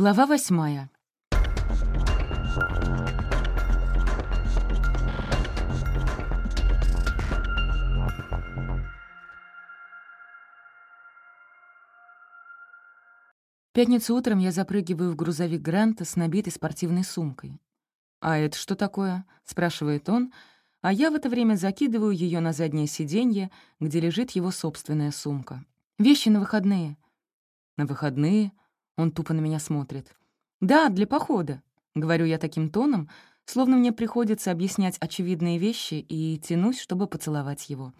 Глава восьмая. пятницу утром я запрыгиваю в грузовик Гранта с набитой спортивной сумкой. «А это что такое?» — спрашивает он, а я в это время закидываю ее на заднее сиденье, где лежит его собственная сумка. «Вещи на выходные». «На выходные?» Он тупо на меня смотрит. «Да, для похода», — говорю я таким тоном, словно мне приходится объяснять очевидные вещи и тянусь, чтобы поцеловать его.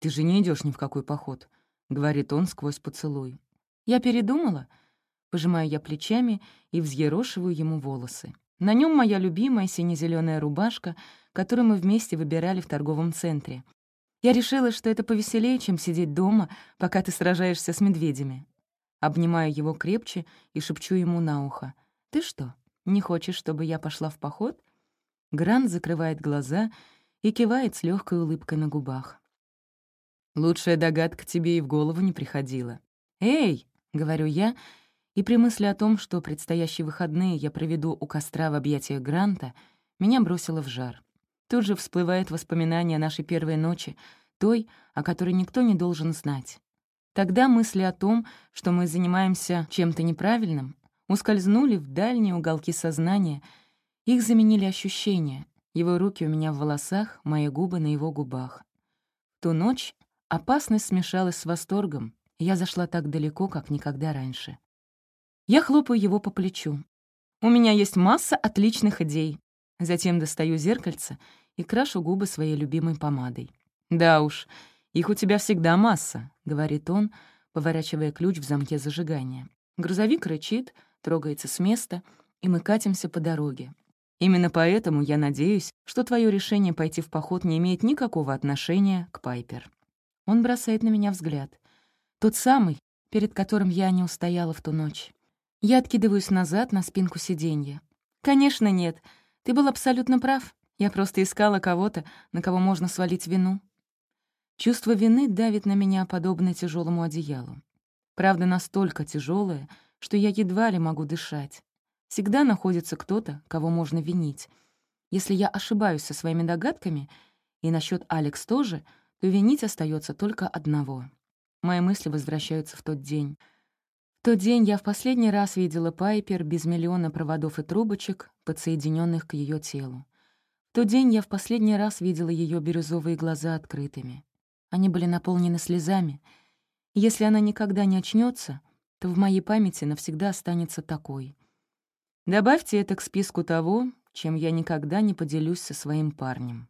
«Ты же не идешь ни в какой поход», — говорит он сквозь поцелуй. «Я передумала», — пожимаю я плечами и взъерошиваю ему волосы. На нем моя любимая сине зеленая рубашка, которую мы вместе выбирали в торговом центре. Я решила, что это повеселее, чем сидеть дома, пока ты сражаешься с медведями. Обнимаю его крепче и шепчу ему на ухо. «Ты что, не хочешь, чтобы я пошла в поход?» Грант закрывает глаза и кивает с легкой улыбкой на губах. «Лучшая догадка тебе и в голову не приходила». «Эй!» — говорю я, и при мысли о том, что предстоящие выходные я проведу у костра в объятиях Гранта, меня бросило в жар. Тут же всплывает воспоминание нашей первой ночи, той, о которой никто не должен знать. Тогда мысли о том, что мы занимаемся чем-то неправильным, ускользнули в дальние уголки сознания, их заменили ощущения. Его руки у меня в волосах, мои губы на его губах. Ту ночь опасность смешалась с восторгом, я зашла так далеко, как никогда раньше. Я хлопаю его по плечу. «У меня есть масса отличных идей». Затем достаю зеркальце и крашу губы своей любимой помадой. «Да уж, «Их у тебя всегда масса», — говорит он, поворачивая ключ в замке зажигания. Грузовик рычит, трогается с места, и мы катимся по дороге. Именно поэтому я надеюсь, что твое решение пойти в поход не имеет никакого отношения к Пайпер. Он бросает на меня взгляд. Тот самый, перед которым я не устояла в ту ночь. Я откидываюсь назад на спинку сиденья. «Конечно нет. Ты был абсолютно прав. Я просто искала кого-то, на кого можно свалить вину». Чувство вины давит на меня подобно тяжелому одеялу. Правда, настолько тяжелое, что я едва ли могу дышать. Всегда находится кто-то, кого можно винить. Если я ошибаюсь со своими догадками, и насчет Алекс тоже, то винить остается только одного. Мои мысли возвращаются в тот день — тот день я в последний раз видела Пайпер без миллиона проводов и трубочек, подсоединенных к ее телу. В тот день я в последний раз видела ее бирюзовые глаза открытыми. Они были наполнены слезами. Если она никогда не очнется, то в моей памяти навсегда останется такой. Добавьте это к списку того, чем я никогда не поделюсь со своим парнем.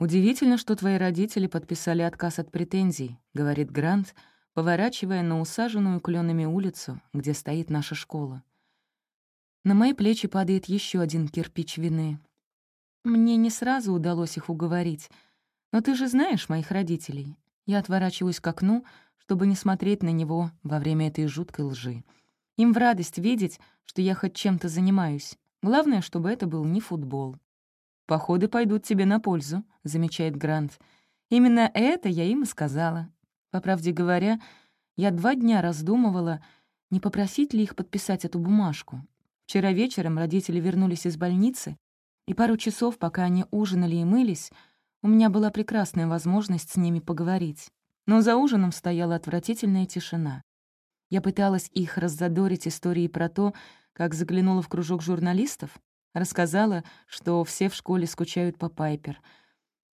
«Удивительно, что твои родители подписали отказ от претензий», — говорит Грант, поворачивая на усаженную кленами улицу, где стоит наша школа. На мои плечи падает еще один кирпич вины. Мне не сразу удалось их уговорить — «Но ты же знаешь моих родителей». Я отворачиваюсь к окну, чтобы не смотреть на него во время этой жуткой лжи. Им в радость видеть, что я хоть чем-то занимаюсь. Главное, чтобы это был не футбол. «Походы пойдут тебе на пользу», — замечает Грант. «Именно это я им и сказала. По правде говоря, я два дня раздумывала, не попросить ли их подписать эту бумажку. Вчера вечером родители вернулись из больницы, и пару часов, пока они ужинали и мылись, — у меня была прекрасная возможность с ними поговорить. Но за ужином стояла отвратительная тишина. Я пыталась их раззадорить историей про то, как заглянула в кружок журналистов, рассказала, что все в школе скучают по Пайпер.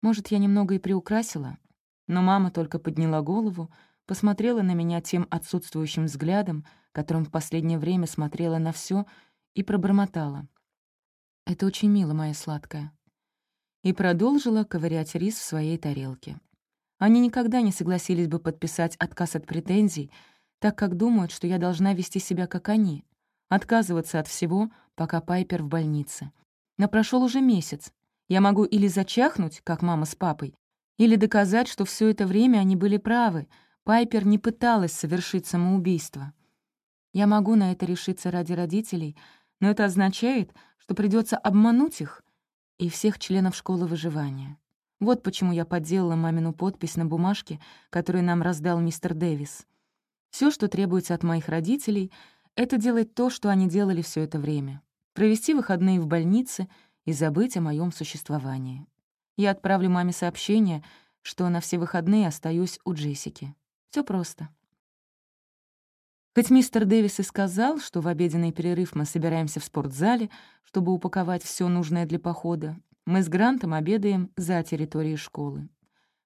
Может, я немного и приукрасила, но мама только подняла голову, посмотрела на меня тем отсутствующим взглядом, которым в последнее время смотрела на все, и пробормотала. «Это очень мило, моя сладкая и продолжила ковырять рис в своей тарелке. Они никогда не согласились бы подписать отказ от претензий, так как думают, что я должна вести себя как они, отказываться от всего, пока Пайпер в больнице. Но прошел уже месяц. Я могу или зачахнуть, как мама с папой, или доказать, что все это время они были правы. Пайпер не пыталась совершить самоубийство. Я могу на это решиться ради родителей, но это означает, что придется обмануть их — и всех членов школы выживания. Вот почему я подделала мамину подпись на бумажке, которую нам раздал мистер Дэвис. Все, что требуется от моих родителей, это делать то, что они делали все это время. Провести выходные в больнице и забыть о моем существовании. Я отправлю маме сообщение, что на все выходные остаюсь у Джессики. Все просто. Хоть мистер Дэвис и сказал, что в обеденный перерыв мы собираемся в спортзале, чтобы упаковать все нужное для похода, мы с Грантом обедаем за территорией школы.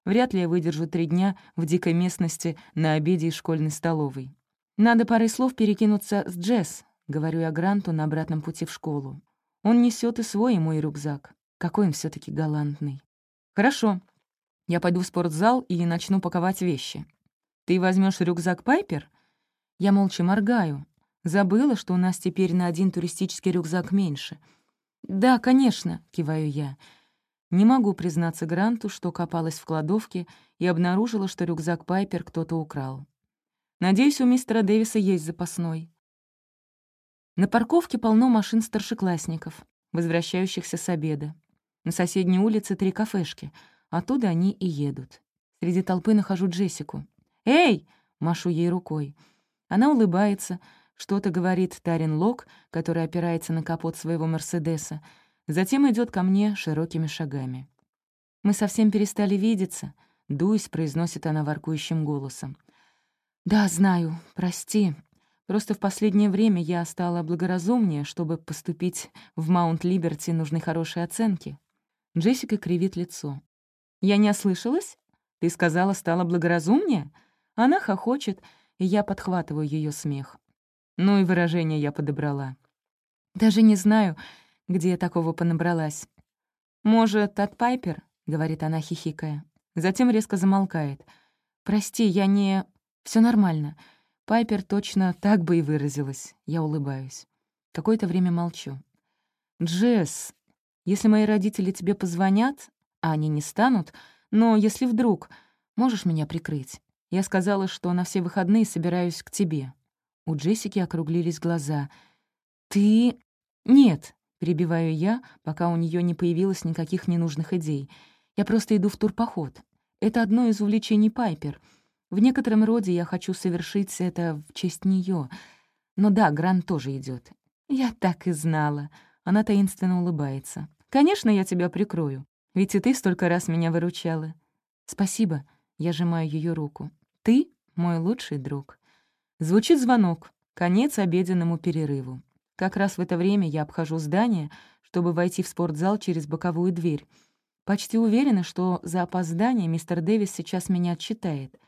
Вряд ли я выдержу три дня в дикой местности на обеде из школьной столовой. Надо парой слов перекинуться с Джесс, говорю я Гранту на обратном пути в школу. Он несет и свой, и мой рюкзак. Какой он все таки галантный. Хорошо. Я пойду в спортзал и начну паковать вещи. Ты возьмешь рюкзак Пайпер? Я молча моргаю. Забыла, что у нас теперь на один туристический рюкзак меньше. «Да, конечно», — киваю я. Не могу признаться Гранту, что копалась в кладовке и обнаружила, что рюкзак Пайпер кто-то украл. Надеюсь, у мистера Дэвиса есть запасной. На парковке полно машин старшеклассников, возвращающихся с обеда. На соседней улице три кафешки. Оттуда они и едут. Среди толпы нахожу Джессику. «Эй!» — машу ей рукой. Она улыбается, что-то говорит Тарин Лок, который опирается на капот своего «Мерседеса», затем идет ко мне широкими шагами. «Мы совсем перестали видеться», — дуясь, произносит она воркующим голосом. «Да, знаю, прости. Просто в последнее время я стала благоразумнее, чтобы поступить в Маунт-Либерти нужны хорошие оценки». Джессика кривит лицо. «Я не ослышалась? Ты сказала, стала благоразумнее?» Она хохочет, — я подхватываю ее смех. Ну и выражение я подобрала. Даже не знаю, где я такого понабралась. «Может, от Пайпер?» — говорит она, хихикая. Затем резко замолкает. «Прости, я не...» Все нормально. Пайпер точно так бы и выразилась. Я улыбаюсь. Какое-то время молчу. «Джесс, если мои родители тебе позвонят, а они не станут, но если вдруг, можешь меня прикрыть?» Я сказала, что на все выходные собираюсь к тебе». У Джессики округлились глаза. «Ты...» «Нет», — перебиваю я, пока у нее не появилось никаких ненужных идей. «Я просто иду в турпоход. Это одно из увлечений Пайпер. В некотором роде я хочу совершить это в честь нее. Но да, Гран тоже идет. «Я так и знала». Она таинственно улыбается. «Конечно, я тебя прикрою. Ведь и ты столько раз меня выручала». «Спасибо». Я сжимаю ее руку. Ты — мой лучший друг». Звучит звонок. Конец обеденному перерыву. Как раз в это время я обхожу здание, чтобы войти в спортзал через боковую дверь. Почти уверена, что за опоздание мистер Дэвис сейчас меня отчитает.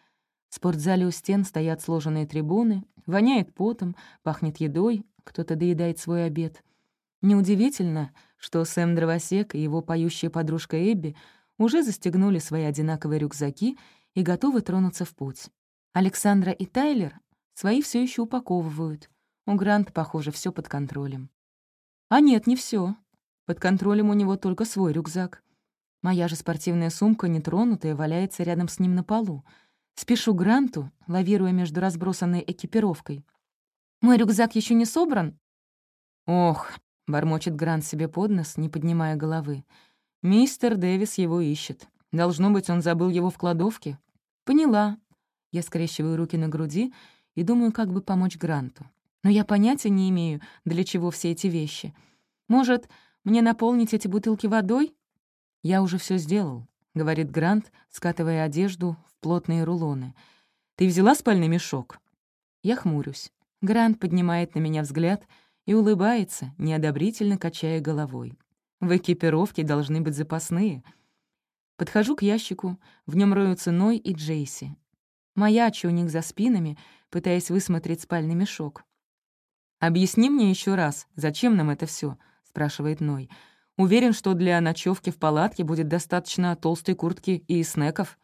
В спортзале у стен стоят сложенные трибуны, воняет потом, пахнет едой, кто-то доедает свой обед. Неудивительно, что Сэм Дровосек и его поющая подружка Эбби уже застегнули свои одинаковые рюкзаки и готовы тронуться в путь. Александра и Тайлер свои все еще упаковывают. У Грант, похоже, все под контролем. А нет, не все. Под контролем у него только свой рюкзак. Моя же спортивная сумка, нетронутая, валяется рядом с ним на полу. Спешу Гранту, лавируя между разбросанной экипировкой. «Мой рюкзак еще не собран?» «Ох», — бормочет Грант себе под нос, не поднимая головы. «Мистер Дэвис его ищет. Должно быть, он забыл его в кладовке». «Поняла». Я скрещиваю руки на груди и думаю, как бы помочь Гранту. Но я понятия не имею, для чего все эти вещи. Может, мне наполнить эти бутылки водой? «Я уже все сделал», — говорит Грант, скатывая одежду в плотные рулоны. «Ты взяла спальный мешок?» Я хмурюсь. Грант поднимает на меня взгляд и улыбается, неодобрительно качая головой. «В экипировке должны быть запасные», Подхожу к ящику, в нем роются Ной и Джейси. Маячу у них за спинами, пытаясь высмотреть спальный мешок. «Объясни мне еще раз, зачем нам это все? спрашивает Ной. «Уверен, что для ночевки в палатке будет достаточно толстой куртки и снеков».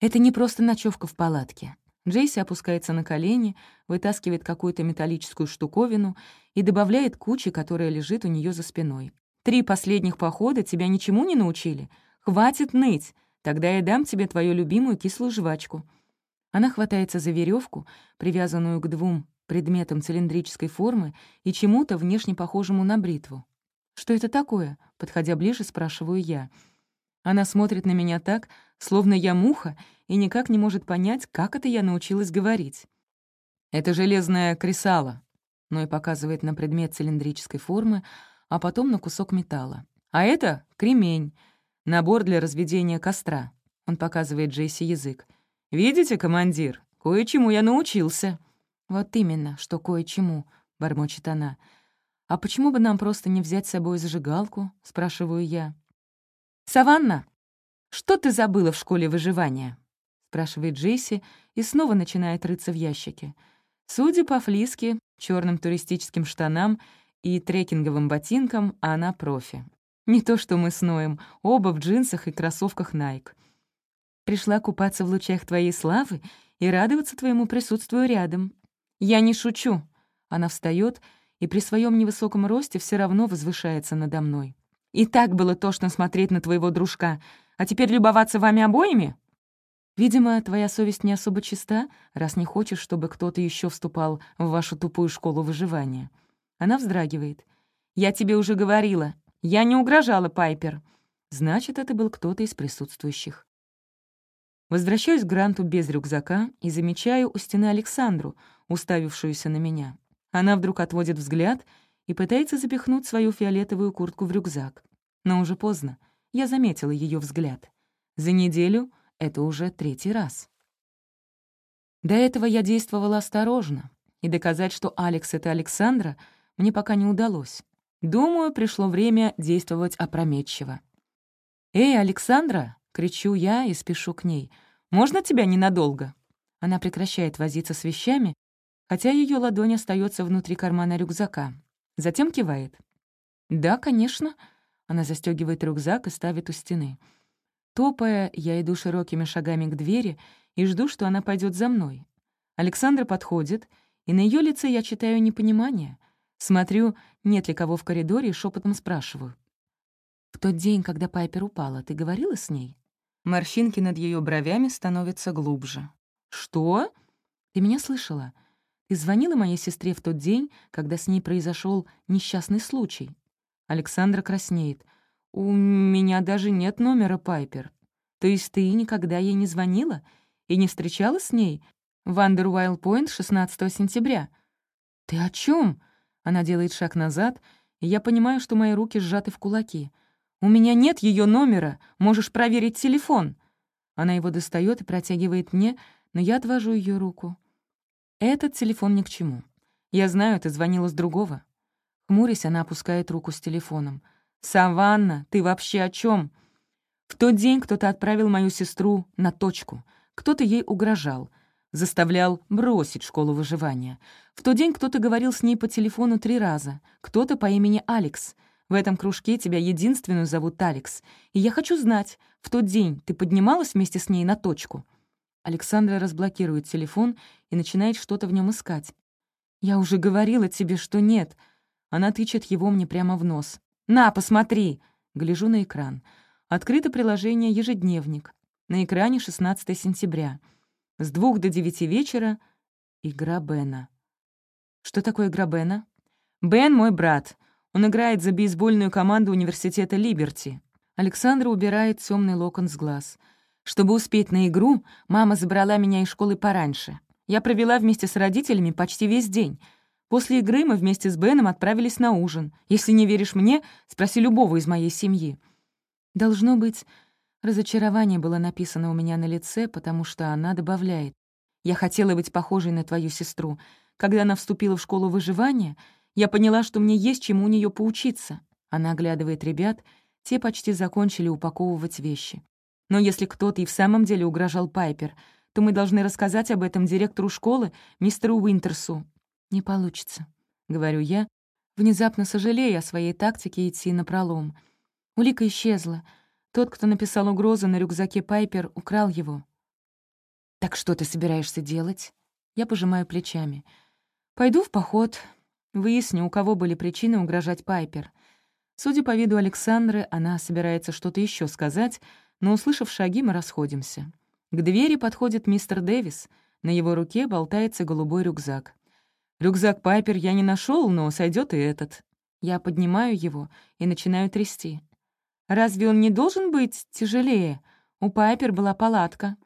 «Это не просто ночевка в палатке». Джейси опускается на колени, вытаскивает какую-то металлическую штуковину и добавляет кучи, которая лежит у нее за спиной. «Три последних похода тебя ничему не научили?» Хватит ныть! Тогда я дам тебе твою любимую кислую жвачку». Она хватается за веревку, привязанную к двум предметам цилиндрической формы и чему-то внешне похожему на бритву. «Что это такое?» — подходя ближе, спрашиваю я. Она смотрит на меня так, словно я муха, и никак не может понять, как это я научилась говорить. «Это железное кресало», — но и показывает на предмет цилиндрической формы, а потом на кусок металла. «А это кремень. Набор для разведения костра. Он показывает Джесси язык. «Видите, командир, кое-чему я научился». «Вот именно, что кое-чему», — бормочет она. «А почему бы нам просто не взять с собой зажигалку?» — спрашиваю я. «Саванна, что ты забыла в школе выживания?» — спрашивает Джесси и снова начинает рыться в ящике. Судя по флиске, черным туристическим штанам и трекинговым ботинкам, она профи. Не то, что мы сноем, оба в джинсах и кроссовках Nike. Пришла купаться в лучах твоей славы и радоваться твоему присутствию рядом. Я не шучу. Она встает и при своем невысоком росте все равно возвышается надо мной. И так было тошно смотреть на твоего дружка, а теперь любоваться вами обоими? Видимо, твоя совесть не особо чиста, раз не хочешь, чтобы кто-то еще вступал в вашу тупую школу выживания. Она вздрагивает. «Я тебе уже говорила, я не угрожала Пайпер. Значит, это был кто-то из присутствующих. Возвращаюсь к Гранту без рюкзака и замечаю у стены Александру, уставившуюся на меня. Она вдруг отводит взгляд и пытается запихнуть свою фиолетовую куртку в рюкзак. Но уже поздно. Я заметила ее взгляд. За неделю это уже третий раз. До этого я действовала осторожно, и доказать, что Алекс — это Александра, мне пока не удалось. Думаю, пришло время действовать опрометчиво. «Эй, Александра!» — кричу я и спешу к ней. «Можно тебя ненадолго?» Она прекращает возиться с вещами, хотя ее ладонь остается внутри кармана рюкзака. Затем кивает. «Да, конечно». Она застегивает рюкзак и ставит у стены. Топая, я иду широкими шагами к двери и жду, что она пойдет за мной. Александра подходит, и на ее лице я читаю непонимание. Смотрю, нет ли кого в коридоре, и шепотом спрашиваю. «В тот день, когда Пайпер упала, ты говорила с ней?» Морщинки над ее бровями становятся глубже. «Что? Ты меня слышала? Ты звонила моей сестре в тот день, когда с ней произошел несчастный случай?» Александра краснеет. «У меня даже нет номера Пайпер. То есть ты никогда ей не звонила и не встречалась с ней в Андервайл-Пойнт 16 сентября?» «Ты о чем? Она делает шаг назад, и я понимаю, что мои руки сжаты в кулаки. «У меня нет ее номера, можешь проверить телефон». Она его достает и протягивает мне, но я отвожу ее руку. Этот телефон ни к чему. Я знаю, ты звонила с другого. Хмурясь, она опускает руку с телефоном. «Саванна, ты вообще о чем? В тот день кто-то отправил мою сестру на точку. Кто-то ей угрожал — заставлял бросить школу выживания. В тот день кто-то говорил с ней по телефону три раза, кто-то по имени Алекс. В этом кружке тебя единственную зовут Алекс. И я хочу знать, в тот день ты поднималась вместе с ней на точку?» Александра разблокирует телефон и начинает что-то в нем искать. «Я уже говорила тебе, что нет». Она тычет его мне прямо в нос. «На, посмотри!» Гляжу на экран. Открыто приложение «Ежедневник». На экране 16 сентября. С двух до девяти вечера — игра Бена. Что такое игра Бена? Бен — мой брат. Он играет за бейсбольную команду университета Либерти. Александра убирает темный локон с глаз. Чтобы успеть на игру, мама забрала меня из школы пораньше. Я провела вместе с родителями почти весь день. После игры мы вместе с Беном отправились на ужин. Если не веришь мне, спроси любого из моей семьи. Должно быть, Разочарование было написано у меня на лице, потому что она добавляет. «Я хотела быть похожей на твою сестру. Когда она вступила в школу выживания, я поняла, что мне есть чему у нее поучиться». Она оглядывает ребят, те почти закончили упаковывать вещи. «Но если кто-то и в самом деле угрожал Пайпер, то мы должны рассказать об этом директору школы, мистеру Уинтерсу». «Не получится», — говорю я, внезапно сожалея о своей тактике идти напролом. Улика исчезла — Тот, кто написал угрозу на рюкзаке Пайпер, украл его. «Так что ты собираешься делать?» Я пожимаю плечами. «Пойду в поход. Выясню, у кого были причины угрожать Пайпер». Судя по виду Александры, она собирается что-то еще сказать, но, услышав шаги, мы расходимся. К двери подходит мистер Дэвис. На его руке болтается голубой рюкзак. Рюкзак Пайпер я не нашел, но сойдет и этот. Я поднимаю его и начинаю трясти. Разве он не должен быть тяжелее? У Пайпер была палатка».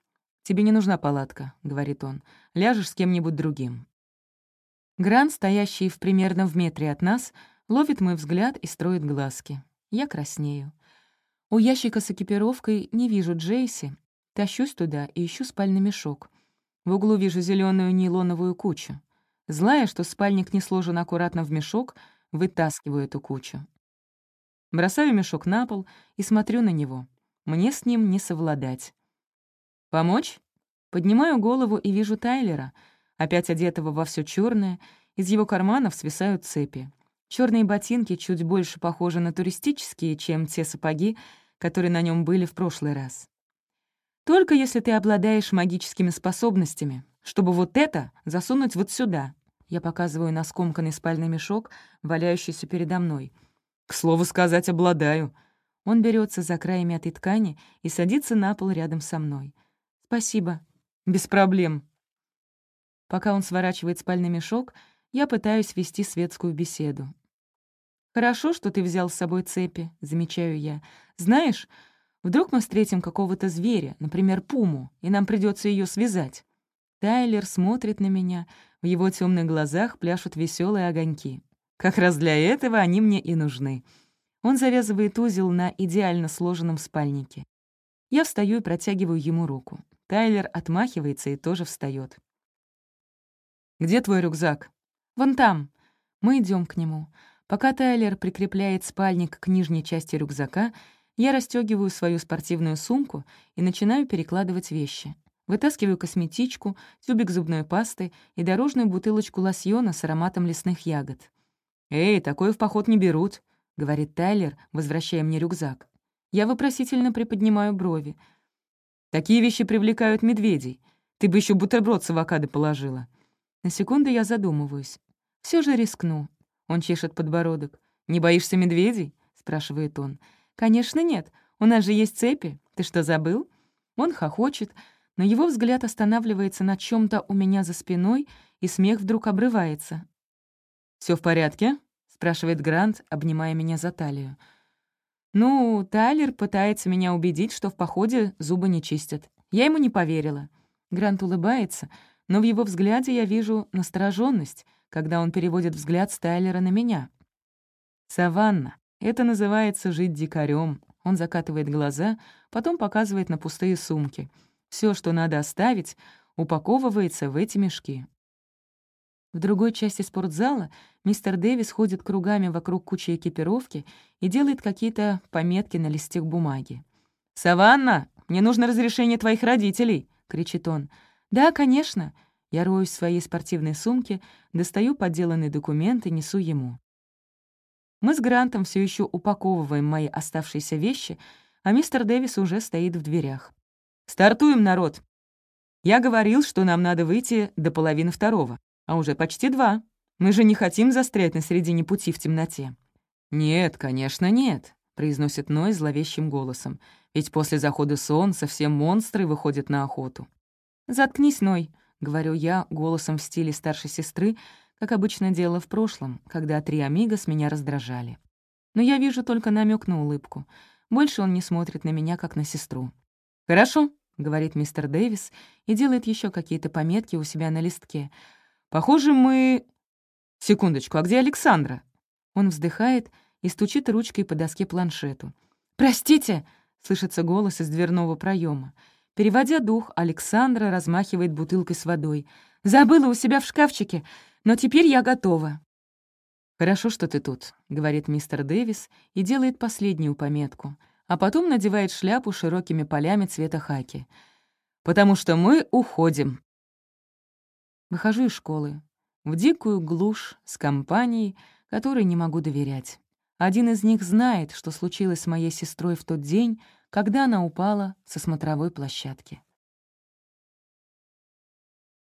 «Тебе не нужна палатка», — говорит он. «Ляжешь с кем-нибудь другим». Гран, стоящий в примерно в метре от нас, ловит мой взгляд и строит глазки. Я краснею. У ящика с экипировкой не вижу Джейси. Тащусь туда и ищу спальный мешок. В углу вижу зеленую нейлоновую кучу. Злая, что спальник не сложен аккуратно в мешок, вытаскиваю эту кучу. Бросаю мешок на пол и смотрю на него. Мне с ним не совладать. «Помочь?» Поднимаю голову и вижу Тайлера, опять одетого во все черное. Из его карманов свисают цепи. Черные ботинки чуть больше похожи на туристические, чем те сапоги, которые на нем были в прошлый раз. Только если ты обладаешь магическими способностями, чтобы вот это засунуть вот сюда. Я показываю на скомканный спальный мешок, валяющийся передо мной — к слову сказать, обладаю. Он берется за край мятой ткани и садится на пол рядом со мной. Спасибо. Без проблем. Пока он сворачивает спальный мешок, я пытаюсь вести светскую беседу. «Хорошо, что ты взял с собой цепи», — замечаю я. «Знаешь, вдруг мы встретим какого-то зверя, например, пуму, и нам придется ее связать». Тайлер смотрит на меня, в его темных глазах пляшут веселые огоньки. Как раз для этого они мне и нужны. Он завязывает узел на идеально сложенном спальнике. Я встаю и протягиваю ему руку. Тайлер отмахивается и тоже встает. «Где твой рюкзак?» «Вон там». Мы идем к нему. Пока Тайлер прикрепляет спальник к нижней части рюкзака, я расстегиваю свою спортивную сумку и начинаю перекладывать вещи. Вытаскиваю косметичку, тюбик зубной пасты и дорожную бутылочку лосьона с ароматом лесных ягод. «Эй, такой в поход не берут», — говорит Тайлер, возвращая мне рюкзак. Я вопросительно приподнимаю брови. «Такие вещи привлекают медведей. Ты бы еще бутерброд с авокадо положила». На секунду я задумываюсь. Все же рискну». Он чешет подбородок. «Не боишься медведей?» — спрашивает он. «Конечно нет. У нас же есть цепи. Ты что, забыл?» Он хохочет, но его взгляд останавливается на чем то у меня за спиной, и смех вдруг обрывается. Все в порядке?» — спрашивает Грант, обнимая меня за талию. «Ну, Тайлер пытается меня убедить, что в походе зубы не чистят. Я ему не поверила». Грант улыбается, но в его взгляде я вижу настороженность, когда он переводит взгляд с Тайлера на меня. «Саванна. Это называется жить дикарем. Он закатывает глаза, потом показывает на пустые сумки. Все, что надо оставить, упаковывается в эти мешки. В другой части спортзала мистер Дэвис ходит кругами вокруг кучи экипировки и делает какие-то пометки на листе бумаги. «Саванна, мне нужно разрешение твоих родителей!» — кричит он. «Да, конечно!» Я роюсь в своей спортивной сумке, достаю подделанный документ и несу ему. Мы с Грантом все еще упаковываем мои оставшиеся вещи, а мистер Дэвис уже стоит в дверях. «Стартуем, народ!» Я говорил, что нам надо выйти до половины второго, А уже почти два. Мы же не хотим застрять на середине пути в темноте». «Нет, конечно, нет», — произносит Ной зловещим голосом. «Ведь после захода солнца все монстры выходят на охоту». «Заткнись, Ной», — говорю я голосом в стиле старшей сестры, как обычно делала в прошлом, когда три амиго с меня раздражали. Но я вижу только намек на улыбку. Больше он не смотрит на меня, как на сестру. «Хорошо», — говорит мистер Дэвис и делает еще какие-то пометки у себя на листке — Похоже, мы... Секундочку, а где Александра? Он вздыхает и стучит ручкой по доске планшету. «Простите!» — слышится голос из дверного проема. Переводя дух, Александра размахивает бутылкой с водой. «Забыла у себя в шкафчике, но теперь я готова». «Хорошо, что ты тут», — говорит мистер Дэвис и делает последнюю пометку, а потом надевает шляпу широкими полями цвета хаки. «Потому что мы уходим». Выхожу из школы. В дикую глушь с компанией, которой не могу доверять. Один из них знает, что случилось с моей сестрой в тот день, когда она упала со смотровой площадки.